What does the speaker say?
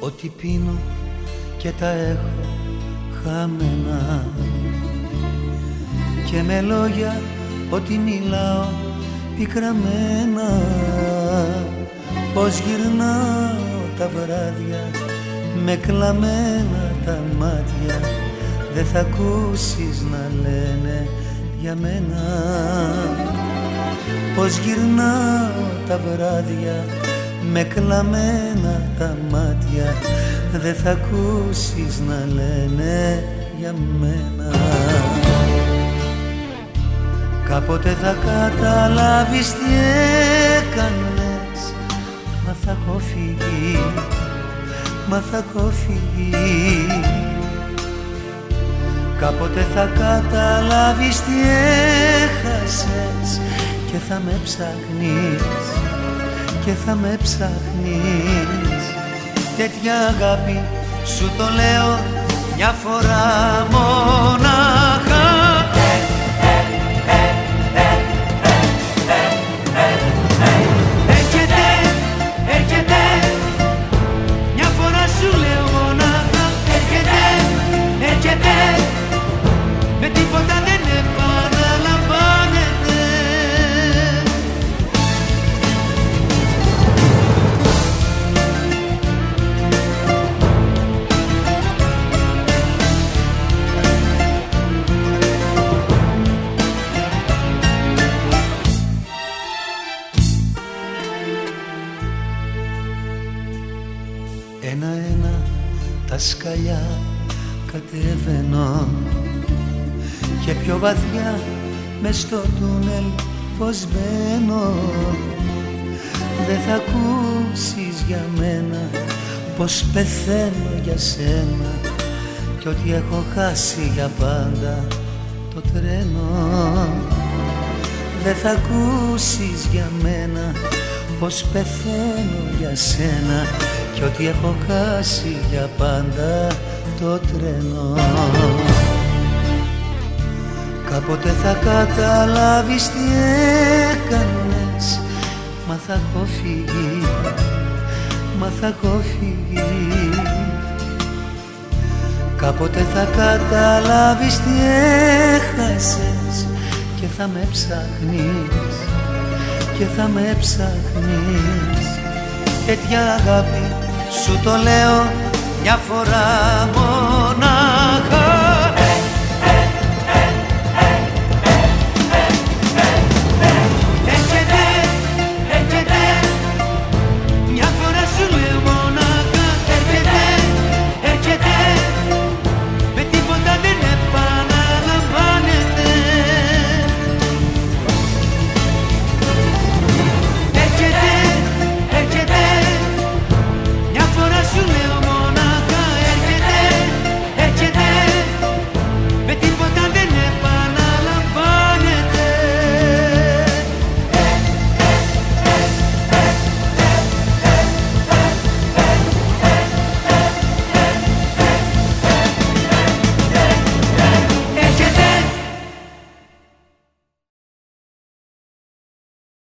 Ό,τι πίνω και τα έχω χαμένα. Και με λόγια ότι μιλάω πικραμένα. Πως γυρνάω τα βράδια με κλαμμένα τα μάτια. Δεν θα ακούσεις να λένε για μένα. Πως γυρνάω τα βράδια με κλαμμένα τα μάτια. Δεν θα ακούσεις να λένε για μένα. Κάποτε θα καταλάβεις τι έκανες. Μα θα έχω φύγει, μα θα έχω φύγει. Κάποτε θα καταλάβεις τι έχασες Και θα με ψάχνεις, και θα με ψάχνεις. Τέτοια αγάπη σου το λέω μια φορά μονάχα σκαλιά κατεβαίνω και πιο βαθιά μες στο τούνελ πως μπαίνω. Δεν θα ακούσεις για μένα πως πεθαίνω για σένα κι ότι έχω χάσει για πάντα το τρένο. Δεν θα ακούσεις για μένα πως πεθαίνω για σένα κι ότι έχω χάσει για πάντα το τρένο. Κάποτε θα καταλάβεις τι έκανες. Μα θα έχω φύγει, μα θα έχω φύγει. Κάποτε θα καταλάβεις τι έχασες. Και θα με ψάχνεις, και θα με ψάχνεις. Τέτοια αγάπη σου το λέω μια φορά μόνο